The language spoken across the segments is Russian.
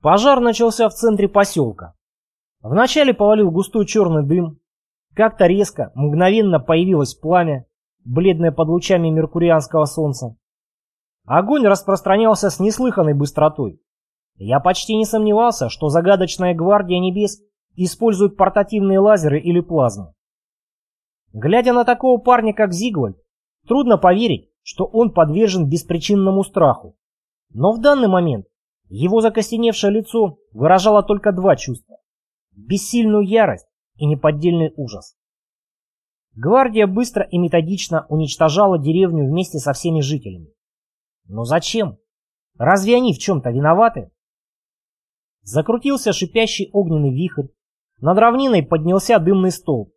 Пожар начался в центре поселка. Вначале повалил густой черный дым. Как-то резко, мгновенно появилось пламя, бледное под лучами меркурианского солнца. Огонь распространялся с неслыханной быстротой. Я почти не сомневался, что загадочная гвардия небес использует портативные лазеры или плазму. Глядя на такого парня, как Зигвальд, трудно поверить, что он подвержен беспричинному страху. Но в данный момент его закостеневшее лицо выражало только два чувства – бессильную ярость и неподдельный ужас. Гвардия быстро и методично уничтожала деревню вместе со всеми жителями. Но зачем? Разве они в чем-то виноваты? Закрутился шипящий огненный вихрь, над равниной поднялся дымный столб.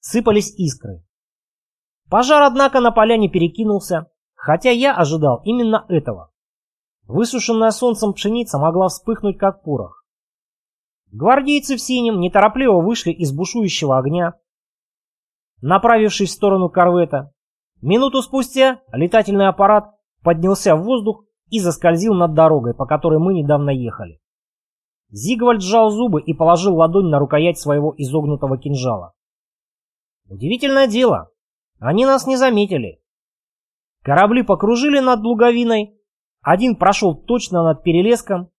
Сыпались искры. Пожар, однако, на поляне перекинулся, хотя я ожидал именно этого. Высушенная солнцем пшеница могла вспыхнуть, как порох. Гвардейцы в синем неторопливо вышли из бушующего огня, направившись в сторону корвета. Минуту спустя летательный аппарат поднялся в воздух и заскользил над дорогой, по которой мы недавно ехали. Зигвальд сжал зубы и положил ладонь на рукоять своего изогнутого кинжала. Удивительное дело, они нас не заметили. Корабли покружили над луговиной, один прошел точно над перелеском,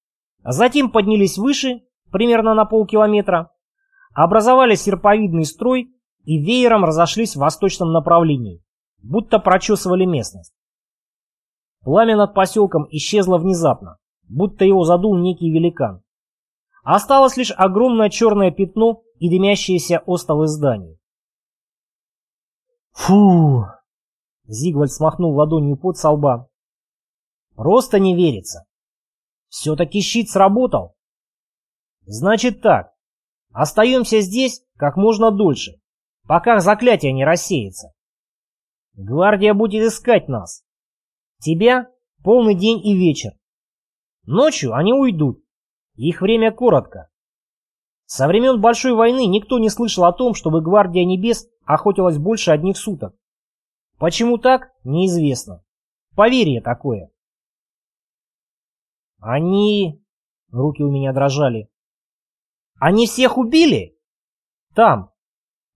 затем поднялись выше, примерно на полкилометра, образовали серповидный строй и веером разошлись в восточном направлении, будто прочесывали местность. Пламя над поселком исчезло внезапно, будто его задул некий великан. Осталось лишь огромное черное пятно и дымящиеся остовы зданий. Фу! Зигвальд смахнул ладонью под со лба. Просто не верится. Все-таки щит сработал. Значит так, остаемся здесь как можно дольше, пока заклятие не рассеется. Гвардия будет искать нас. Тебя полный день и вечер. Ночью они уйдут. Их время коротко. Со времен Большой войны никто не слышал о том, чтобы Гвардия Небес охотилась больше одних суток. Почему так, неизвестно. Поверье такое. Они... Руки у меня дрожали. Они всех убили? Там.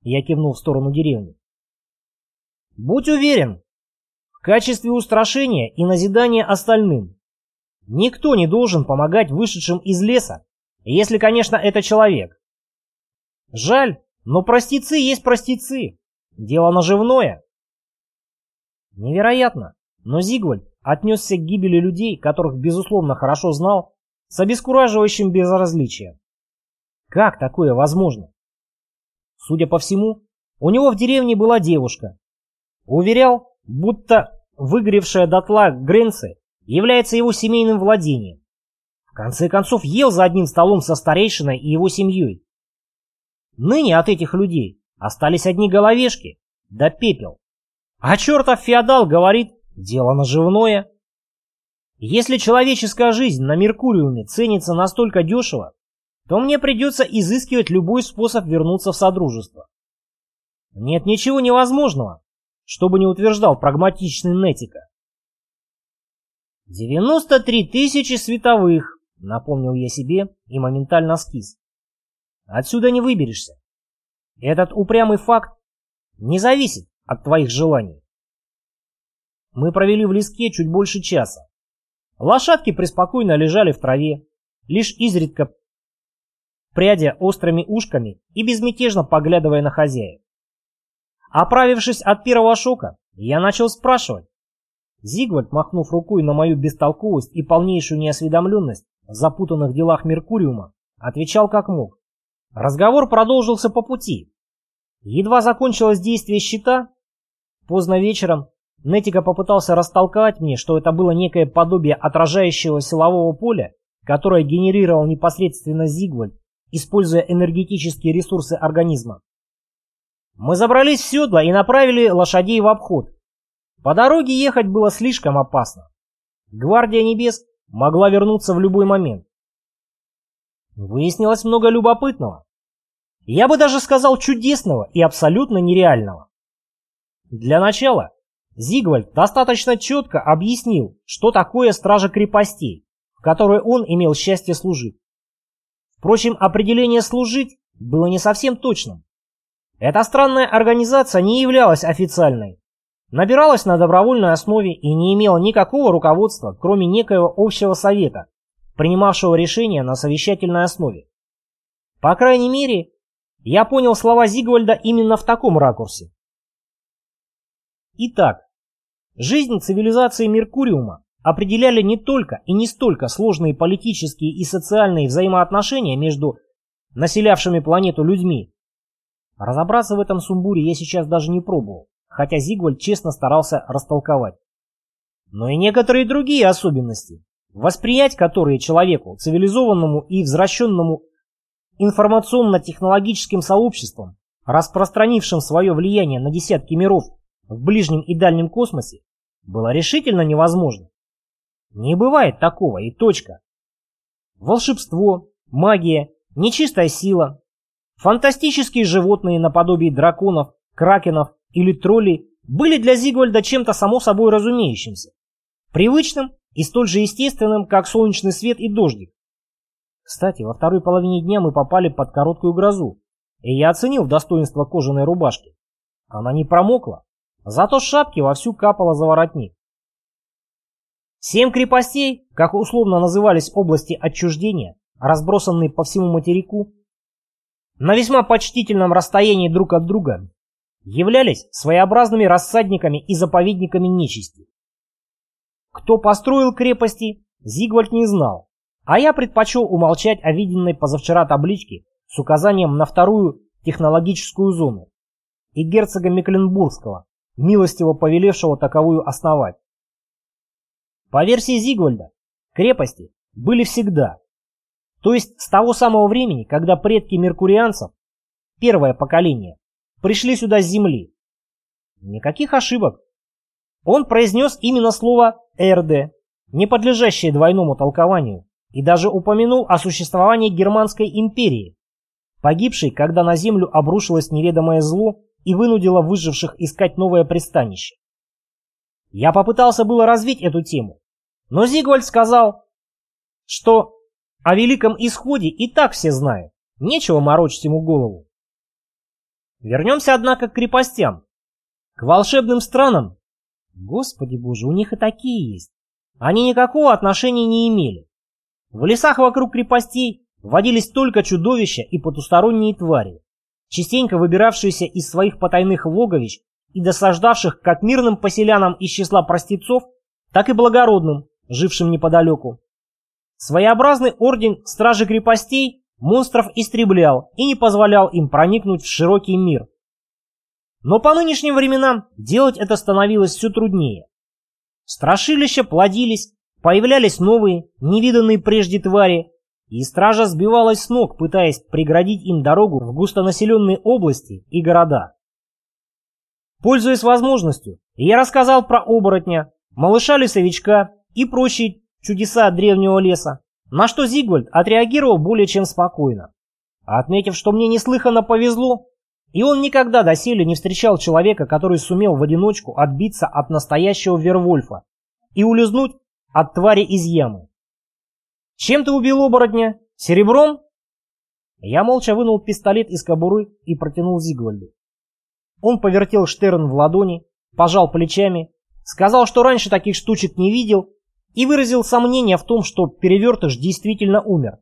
Я кивнул в сторону деревни. Будь уверен, в качестве устрашения и назидания остальным. Никто не должен помогать вышедшим из леса, если, конечно, это человек. Жаль, но простецы есть простецы. Дело наживное. Невероятно, но Зигвальд отнесся к гибели людей, которых, безусловно, хорошо знал, с обескураживающим безразличием. Как такое возможно? Судя по всему, у него в деревне была девушка. Уверял, будто выгоревшая дотла Гренцы является его семейным владением. В конце концов, ел за одним столом со старейшиной и его семьей. Ныне от этих людей остались одни головешки, да пепел. А чертов феодал говорит, дело наживное. Если человеческая жизнь на Меркуриуме ценится настолько дешево, то мне придется изыскивать любой способ вернуться в Содружество. Нет ничего невозможного, чтобы не утверждал прагматичный Нетика. «93 тысячи световых», — напомнил я себе и моментально скис. Отсюда не выберешься. Этот упрямый факт не зависит от твоих желаний. Мы провели в леске чуть больше часа. Лошадки преспокойно лежали в траве, лишь изредка прядя острыми ушками и безмятежно поглядывая на хозяев. Оправившись от первого шока, я начал спрашивать. Зигвальд, махнув рукой на мою бестолковость и полнейшую неосведомленность в запутанных делах Меркуриума, отвечал как мог. Разговор продолжился по пути. Едва закончилось действие щита, поздно вечером Нетика попытался растолковать мне, что это было некое подобие отражающего силового поля, которое генерировал непосредственно Зигвальд, используя энергетические ресурсы организма. Мы забрались в седло и направили лошадей в обход. По дороге ехать было слишком опасно. Гвардия Небес могла вернуться в любой момент. Выяснилось много любопытного. Я бы даже сказал чудесного и абсолютно нереального. Для начала Зигвальд достаточно четко объяснил, что такое стража крепостей, в которой он имел счастье служить. Впрочем, определение «служить» было не совсем точным. Эта странная организация не являлась официальной, набиралась на добровольной основе и не имела никакого руководства, кроме некоего общего совета, принимавшего решения на совещательной основе. По крайней мере, я понял слова Зигвальда именно в таком ракурсе. Итак, жизнь цивилизации Меркуриума определяли не только и не столько сложные политические и социальные взаимоотношения между населявшими планету людьми. Разобраться в этом сумбуре я сейчас даже не пробовал, хотя Зигвальд честно старался растолковать. Но и некоторые другие особенности, восприять которые человеку, цивилизованному и возвращенному информационно-технологическим сообществом, распространившим свое влияние на десятки миров в ближнем и дальнем космосе, было решительно невозможно. Не бывает такого и точка. Волшебство, магия, нечистая сила, фантастические животные наподобие драконов, кракенов или троллей были для Зигвальда чем-то само собой разумеющимся, привычным и столь же естественным, как солнечный свет и дождик. Кстати, во второй половине дня мы попали под короткую грозу, и я оценил достоинство кожаной рубашки. Она не промокла, зато шапки вовсю капала за воротник. Семь крепостей, как условно назывались области отчуждения, разбросанные по всему материку, на весьма почтительном расстоянии друг от друга, являлись своеобразными рассадниками и заповедниками нечисти. Кто построил крепости, Зигвальд не знал, а я предпочел умолчать о виденной позавчера табличке с указанием на вторую технологическую зону и герцога Мекленбургского, милостиво повелевшего таковую основать. По версии Зигвальда, крепости были всегда. То есть с того самого времени, когда предки меркурианцев, первое поколение, пришли сюда с Земли. Никаких ошибок. Он произнес именно слово «РД», не подлежащее двойному толкованию и даже упомянул о существовании Германской империи, погибшей, когда на землю обрушилось неведомое зло и вынудило выживших искать новое пристанище. Я попытался было развить эту тему, но Зигвальд сказал, что о великом исходе и так все знают, нечего морочить ему голову. Вернемся, однако, к крепостям, к волшебным странам. Господи боже, у них и такие есть. Они никакого отношения не имели. В лесах вокруг крепостей водились только чудовища и потусторонние твари, частенько выбиравшиеся из своих потайных логовищ и досаждавших как мирным поселянам из числа простецов, так и благородным, жившим неподалеку. Своеобразный орден стражи крепостей монстров истреблял и не позволял им проникнуть в широкий мир. Но по нынешним временам делать это становилось все труднее. Страшилища плодились, Появлялись новые, невиданные прежде твари, и стража сбивалась с ног, пытаясь преградить им дорогу в густонаселенные области и города. Пользуясь возможностью, я рассказал про оборотня, малыша-лесовичка и прочие чудеса древнего леса, на что Зигвальд отреагировал более чем спокойно. Отметив, что мне неслыханно повезло, и он никогда доселе не встречал человека, который сумел в одиночку отбиться от настоящего Вервольфа и улизнуть от твари из ямы. «Чем ты убил оборотня? Серебром?» Я молча вынул пистолет из кобуры и протянул Зигвальду. Он повертел Штерн в ладони, пожал плечами, сказал, что раньше таких штучек не видел, и выразил сомнение в том, что перевертыш действительно умер.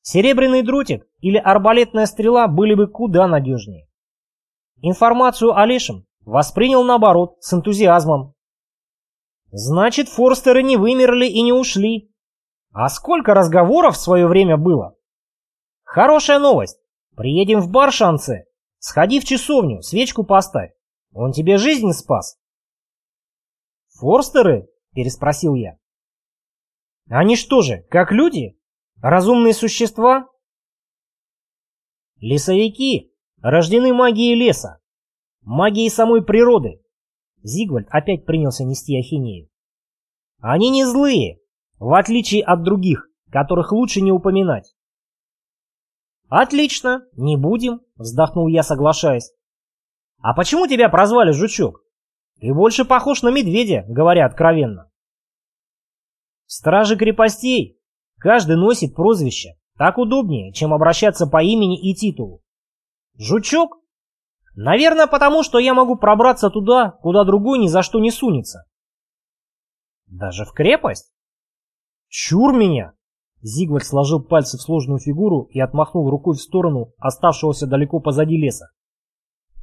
Серебряный дротик или арбалетная стрела были бы куда надежнее. Информацию о Лешем воспринял наоборот, с энтузиазмом. Значит, Форстеры не вымерли и не ушли. А сколько разговоров в свое время было? Хорошая новость. Приедем в Баршанце. Сходи в часовню, свечку поставь. Он тебе жизнь спас. Форстеры? Переспросил я. Они что же, как люди? Разумные существа? Лесовики рождены магией леса, магией самой природы, Зигвальд опять принялся нести ахинею. Они не злые, в отличие от других, которых лучше не упоминать. «Отлично, не будем», — вздохнул я, соглашаясь. «А почему тебя прозвали Жучок? Ты больше похож на медведя, говоря откровенно». Стражи крепостей. Каждый носит прозвище. Так удобнее, чем обращаться по имени и титулу. Жучок? Наверное, потому что я могу пробраться туда, куда другой ни за что не сунется. Даже в крепость? Чур меня! Зигвард сложил пальцы в сложную фигуру и отмахнул рукой в сторону оставшегося далеко позади леса.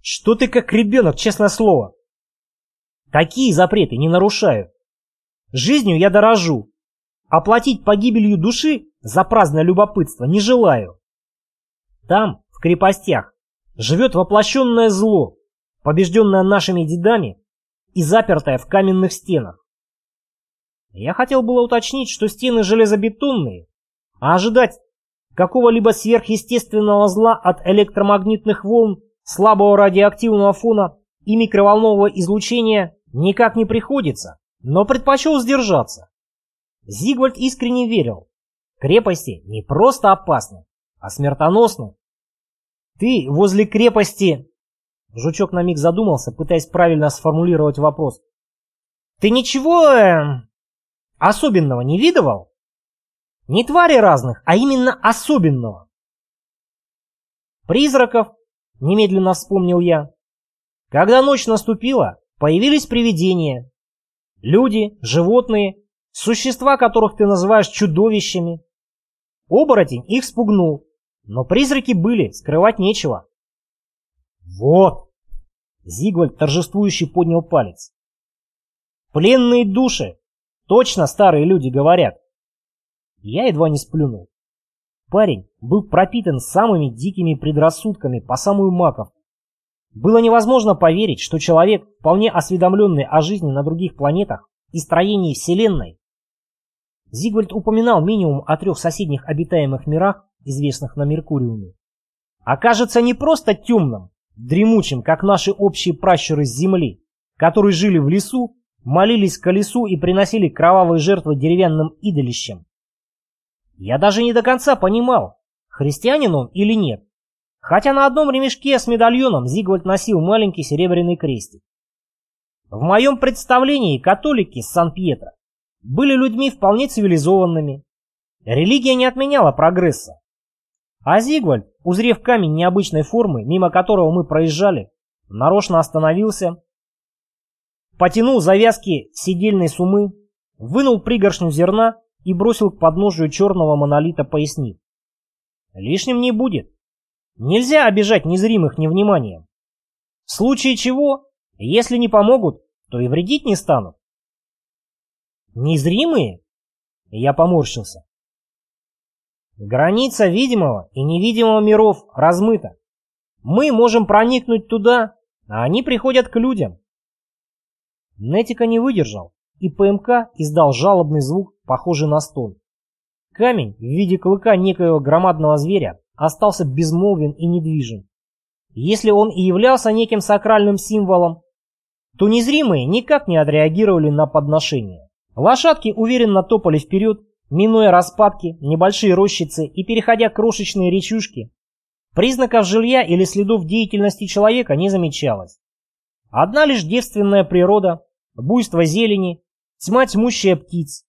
Что ты как ребенок, честное слово? Какие запреты не нарушаю? Жизнью я дорожу. Оплатить погибелью души за праздное любопытство не желаю. Там, в крепостях, живет воплощенное зло, побежденное нашими дедами и запертое в каменных стенах. Я хотел было уточнить, что стены железобетонные, а ожидать какого-либо сверхъестественного зла от электромагнитных волн, слабого радиоактивного фона и микроволнового излучения никак не приходится, но предпочел сдержаться. Зигвальд искренне верил, крепости не просто опасны, а смертоносны. Ты возле крепости... Жучок на миг задумался, пытаясь правильно сформулировать вопрос. Ты ничего э, особенного не видывал? Не твари разных, а именно особенного. Призраков, немедленно вспомнил я. Когда ночь наступила, появились привидения. Люди, животные, существа, которых ты называешь чудовищами. Оборотень их спугнул, но призраки были, скрывать нечего. Вот! Зигвальд торжествующе поднял палец. Пленные души, Точно старые люди говорят. Я едва не сплюнул. Парень был пропитан самыми дикими предрассудками по самую маков. Было невозможно поверить, что человек, вполне осведомленный о жизни на других планетах и строении Вселенной, Зигвальд упоминал минимум о трех соседних обитаемых мирах, известных на Меркуриуме, окажется не просто темным, дремучим, как наши общие пращуры с Земли, которые жили в лесу молились колесу и приносили кровавые жертвы деревянным идолищам. Я даже не до конца понимал, христианин он или нет, хотя на одном ремешке с медальоном Зигвальд носил маленький серебряный крестик. В моем представлении католики с Сан-Пьетро были людьми вполне цивилизованными. Религия не отменяла прогресса. А Зигвальд, узрев камень необычной формы, мимо которого мы проезжали, нарочно остановился потянул завязки сидельной сумы, вынул пригоршню зерна и бросил к подножию черного монолита, пояснив. Лишним не будет. Нельзя обижать незримых невниманием. В случае чего, если не помогут, то и вредить не станут. Незримые? Я поморщился. Граница видимого и невидимого миров размыта. Мы можем проникнуть туда, а они приходят к людям. Нетика не выдержал, и ПМК издал жалобный звук, похожий на стон. Камень в виде клыка некоего громадного зверя остался безмолвен и недвижим. Если он и являлся неким сакральным символом, то незримые никак не отреагировали на подношение. Лошадки уверенно топали вперед, минуя распадки, небольшие рощицы и переходя крошечные речушки. Признаков жилья или следов деятельности человека не замечалось. Одна лишь девственная природа буйство зелени, тьма тьмущая птиц.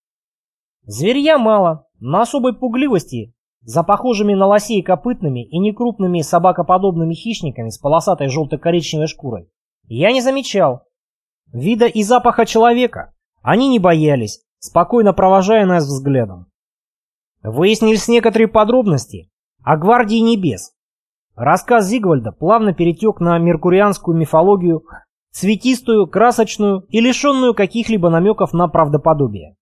Зверья мало, на особой пугливости, за похожими на лосей копытными и некрупными собакоподобными хищниками с полосатой желто-коричневой шкурой, я не замечал. Вида и запаха человека они не боялись, спокойно провожая нас взглядом. Выяснились некоторые подробности о Гвардии Небес. Рассказ Зигвальда плавно перетек на меркурианскую мифологию цветистую, красочную и лишенную каких-либо намеков на правдоподобие.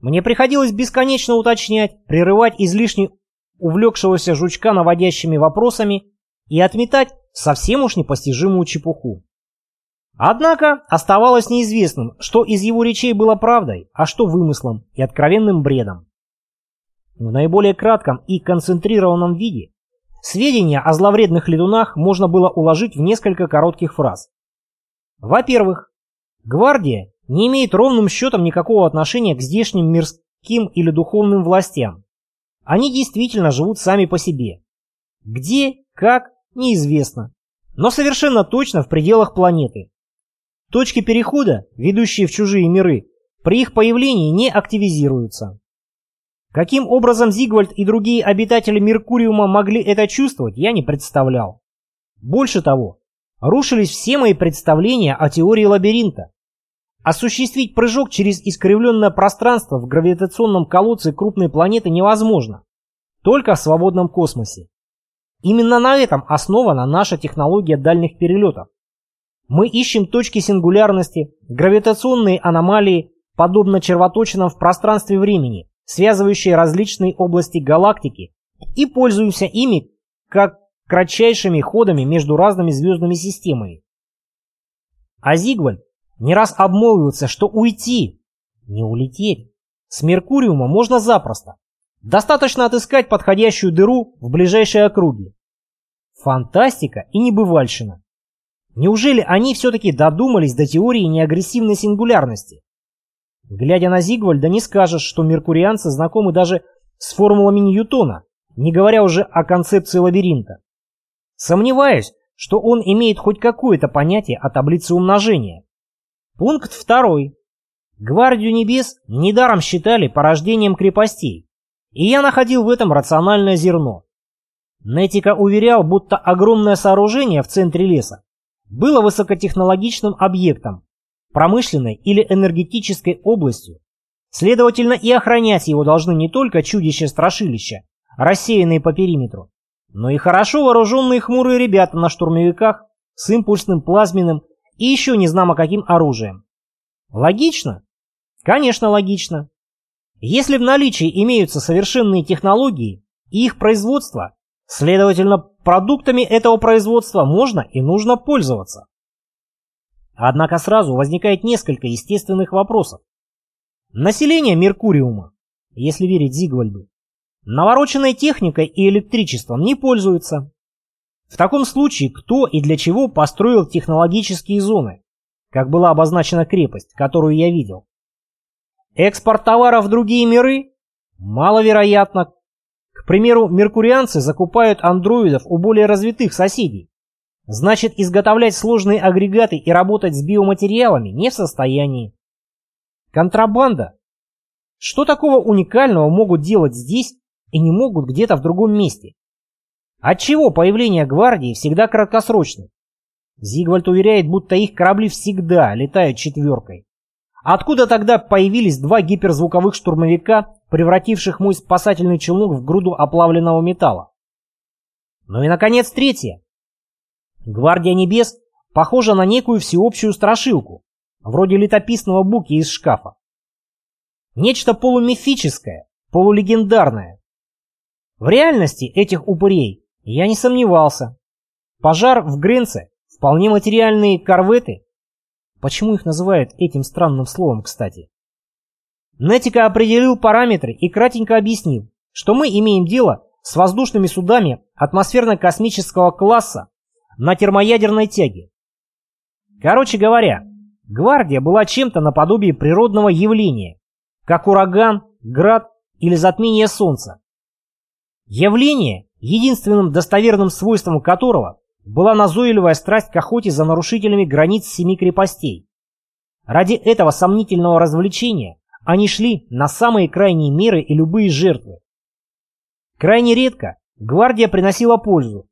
Мне приходилось бесконечно уточнять, прерывать излишне увлекшегося жучка наводящими вопросами и отметать совсем уж непостижимую чепуху. Однако оставалось неизвестным, что из его речей было правдой, а что вымыслом и откровенным бредом. В наиболее кратком и концентрированном виде сведения о зловредных летунах можно было уложить в несколько коротких фраз. Во-первых, гвардия не имеет ровным счетом никакого отношения к здешним мирским или духовным властям. Они действительно живут сами по себе. Где, как, неизвестно. Но совершенно точно в пределах планеты. Точки перехода, ведущие в чужие миры, при их появлении не активизируются. Каким образом Зигвальд и другие обитатели Меркуриума могли это чувствовать, я не представлял. Больше того, рушились все мои представления о теории лабиринта. Осуществить прыжок через искривленное пространство в гравитационном колодце крупной планеты невозможно. Только в свободном космосе. Именно на этом основана наша технология дальних перелетов. Мы ищем точки сингулярности, гравитационные аномалии, подобно червоточинам в пространстве времени, связывающие различные области галактики, и пользуемся ими как кратчайшими ходами между разными звездными системами. А Зигвальд не раз обмолвился, что уйти, не улететь, с Меркуриума можно запросто. Достаточно отыскать подходящую дыру в ближайшей округе. Фантастика и небывальщина. Неужели они все-таки додумались до теории неагрессивной сингулярности? Глядя на Зигвальда, не скажешь, что меркурианцы знакомы даже с формулами Ньютона, не говоря уже о концепции лабиринта. Сомневаюсь, что он имеет хоть какое-то понятие о таблице умножения. Пункт второй. Гвардию небес недаром считали порождением крепостей, и я находил в этом рациональное зерно. Нетика уверял, будто огромное сооружение в центре леса было высокотехнологичным объектом, промышленной или энергетической областью. Следовательно, и охранять его должны не только чудища-страшилища, рассеянные по периметру, но и хорошо вооруженные хмурые ребята на штурмовиках с импульсным плазменным и еще не знамо каким оружием. Логично? Конечно, логично. Если в наличии имеются совершенные технологии и их производство, следовательно, продуктами этого производства можно и нужно пользоваться. Однако сразу возникает несколько естественных вопросов. Население Меркуриума, если верить Зигвальду, навороченной техникой и электричеством не пользуется. В таком случае кто и для чего построил технологические зоны, как была обозначена крепость, которую я видел? Экспорт товаров в другие миры? Маловероятно. К примеру, меркурианцы закупают андроидов у более развитых соседей. Значит, изготовлять сложные агрегаты и работать с биоматериалами не в состоянии. Контрабанда. Что такого уникального могут делать здесь и не могут где-то в другом месте? Отчего появление гвардии всегда краткосрочно? Зигвальд уверяет, будто их корабли всегда летают четверкой. Откуда тогда появились два гиперзвуковых штурмовика, превративших мой спасательный челнок в груду оплавленного металла? Ну и, наконец, третье. Гвардия Небес похожа на некую всеобщую страшилку, вроде летописного буки из шкафа. Нечто полумифическое, полулегендарное. В реальности этих упырей я не сомневался. Пожар в Гренце, вполне материальные корветы. Почему их называют этим странным словом, кстати? Нетика определил параметры и кратенько объяснил, что мы имеем дело с воздушными судами атмосферно-космического класса на термоядерной тяге. Короче говоря, гвардия была чем-то наподобие природного явления, как ураган, град или затмение Солнца. Явление, единственным достоверным свойством которого была назойливая страсть к охоте за нарушителями границ семи крепостей. Ради этого сомнительного развлечения они шли на самые крайние меры и любые жертвы. Крайне редко гвардия приносила пользу.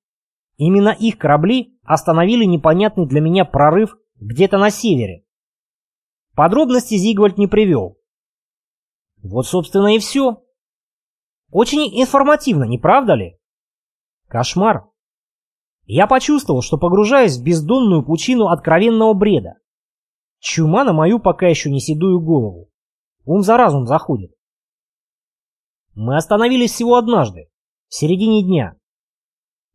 Именно их корабли остановили непонятный для меня прорыв где-то на севере. Подробности Зигвальд не привел. Вот, собственно, и все. Очень информативно, не правда ли? Кошмар. Я почувствовал, что погружаюсь в бездонную пучину откровенного бреда. Чума на мою пока еще не седую голову. Ум за разум заходит. Мы остановились всего однажды, в середине дня.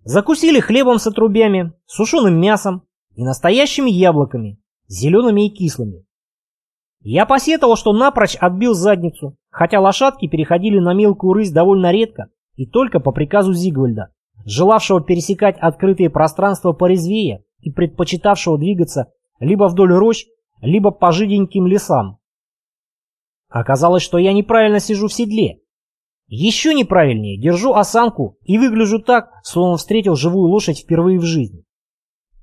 Закусили хлебом с отрубями, сушеным мясом и настоящими яблоками, зелеными и кислыми. Я посетовал, что напрочь отбил задницу, хотя лошадки переходили на мелкую рысь довольно редко и только по приказу Зигвальда, желавшего пересекать открытые пространства порезвее и предпочитавшего двигаться либо вдоль рощ, либо по жиденьким лесам. Оказалось, что я неправильно сижу в седле. Еще неправильнее, держу осанку и выгляжу так, словно встретил живую лошадь впервые в жизни.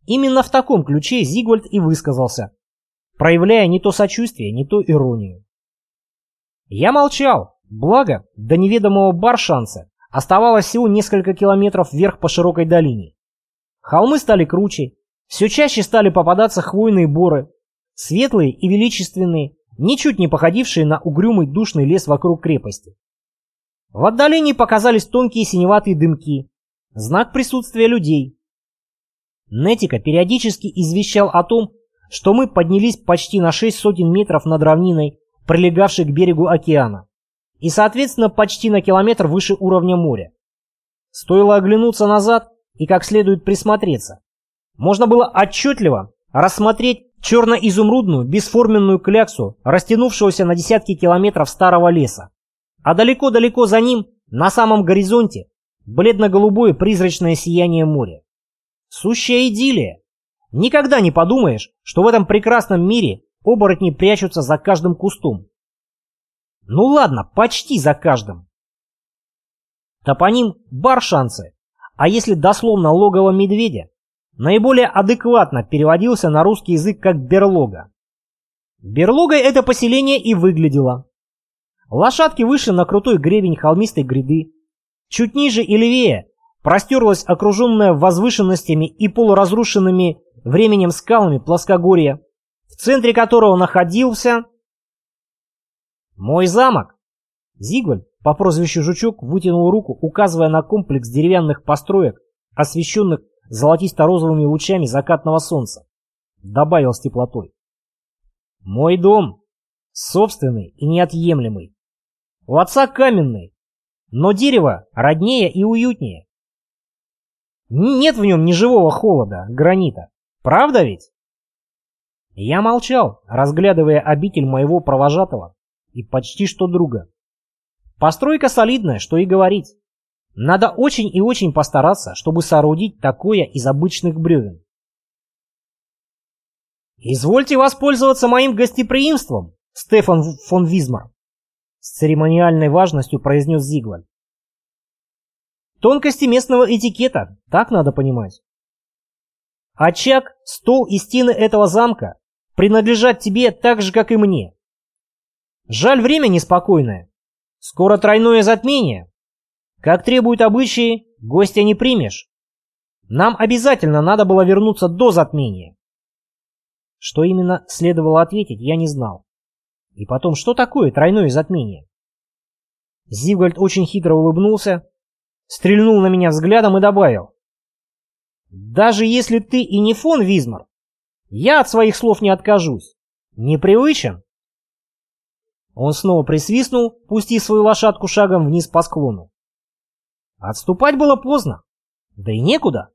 Именно в таком ключе Зигвальд и высказался, проявляя не то сочувствие, не то иронию. Я молчал, благо до неведомого Баршанца оставалось всего несколько километров вверх по широкой долине. Холмы стали круче, все чаще стали попадаться хвойные боры, светлые и величественные, ничуть не походившие на угрюмый душный лес вокруг крепости. В отдалении показались тонкие синеватые дымки, знак присутствия людей. Нетика периодически извещал о том, что мы поднялись почти на шесть сотен метров над равниной, прилегавшей к берегу океана, и, соответственно, почти на километр выше уровня моря. Стоило оглянуться назад и как следует присмотреться. Можно было отчетливо рассмотреть черно-изумрудную бесформенную кляксу, растянувшегося на десятки километров старого леса. А далеко-далеко за ним, на самом горизонте, бледно-голубое призрачное сияние моря. Сущая идиллия. Никогда не подумаешь, что в этом прекрасном мире оборотни прячутся за каждым кустом. Ну ладно, почти за каждым. Топоним «баршанцы», а если дословно логово медведя, наиболее адекватно переводился на русский язык как «берлога». Берлогой это поселение и выглядело. Лошадки вышли на крутой гребень холмистой гряды. Чуть ниже и левее простерлась окруженная возвышенностями и полуразрушенными временем скалами плоскогорья, в центре которого находился... Мой замок! Зигвальд по прозвищу Жучок вытянул руку, указывая на комплекс деревянных построек, освещенных золотисто-розовыми лучами закатного солнца. Добавил с теплотой. Мой дом. Собственный и неотъемлемый. У отца каменный, но дерево роднее и уютнее. Нет в нем ни живого холода, гранита. Правда ведь? Я молчал, разглядывая обитель моего провожатого и почти что друга. Постройка солидная, что и говорить. Надо очень и очень постараться, чтобы соорудить такое из обычных бревен. «Извольте воспользоваться моим гостеприимством, Стефан фон Визмар», с церемониальной важностью произнес Зиглаль. Тонкости местного этикета, так надо понимать. Очаг, стол и стены этого замка принадлежат тебе так же, как и мне. Жаль, время неспокойное. Скоро тройное затмение. Как требуют обычаи, гостя не примешь. Нам обязательно надо было вернуться до затмения. Что именно следовало ответить, я не знал. И потом, что такое тройное затмение? Зивгальд очень хитро улыбнулся, стрельнул на меня взглядом и добавил. Даже если ты и не фон Визмар, я от своих слов не откажусь. Непривычен? Он снова присвистнул, пустив свою лошадку шагом вниз по склону. Отступать было поздно. Да и некуда.